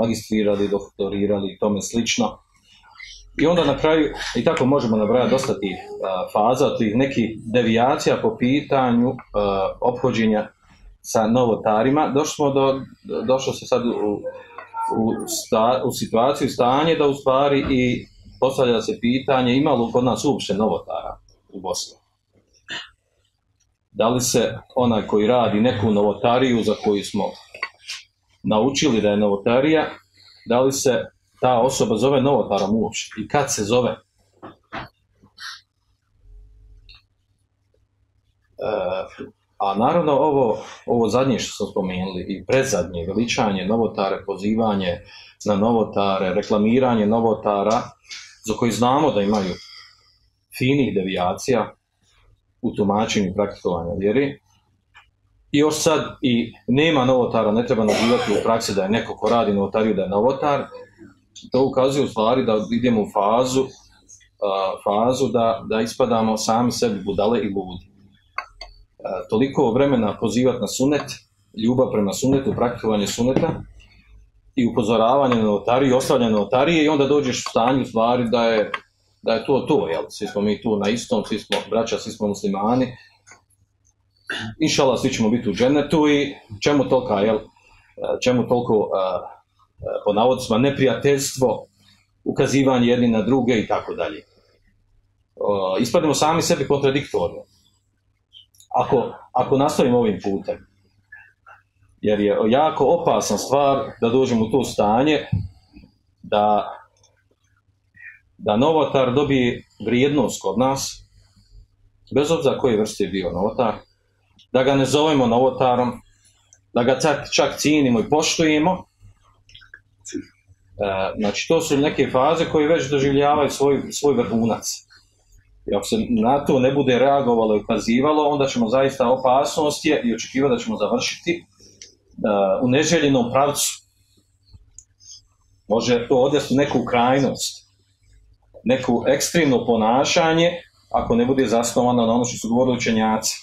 magistrirali, doktorirali i tome slično. I onda na kraju, i tako možemo nabrajati dosta tih faza, tih nekih devijacija po pitanju ophođenja sa novotarima. Došli smo do, došlo se sad u, u, u situaciju, stanje da u stvari i postavlja se pitanje ima li kod nas uopće novotara u Bosni. Da li se onaj koji radi neku novotariju za koju smo naučili da je novotarija, da li se ta osoba zove novotarom uopće i kad se zove? E, a naravno ovo, ovo zadnje što smo spomenuli i predzadnje, veličanje novotare, pozivanje na novotare, reklamiranje novotara, za koji znamo da imaju finih devijacija u tumačenju praktikovanja vjeri. I još sad i nema novotara, ne treba nazivati u praksi da je neko ko radi novotariju da je novotar. To ukazuje u stvari da idemo u fazu, fazu da, da ispadamo sami sebi budale i ludi. toliko vremena pozivati na sunet, ljubav prema sunetu, praktikovanje suneta, i upozoravanje na notariju ostavljanje notarije i onda dođeš u stanju stvari da je, da je to to, jel? Svi smo mi tu na istom, svi smo braća, svi smo muslimani. Inšala, svi ćemo biti u džennetu i čemu toliko, jel? Čemu toliko, po navodicima, neprijateljstvo, ukazivanje jedni na druge i tako dalje. Ispadimo sami sebi kontradiktorno. Ako, ako nastavimo ovim putem, jer je jako opasna stvar da dođemo u to stanje da, da novotar dobije vrijednost kod nas, bez obzira koje vrste je bio novotar, da ga ne zovemo novotarom, da ga čak, čak cijenimo i poštujemo. E, znači, to su neke faze koje već doživljavaju svoj, svoj vrhunac. I ako se na to ne bude reagovalo i ukazivalo, onda ćemo zaista opasnost je i očekivati da ćemo završiti u neželjenom pravcu. Može to odjeti u neku krajnost, neku ekstremno ponašanje, ako ne bude zasnovano na ono što su govorili učenjaci.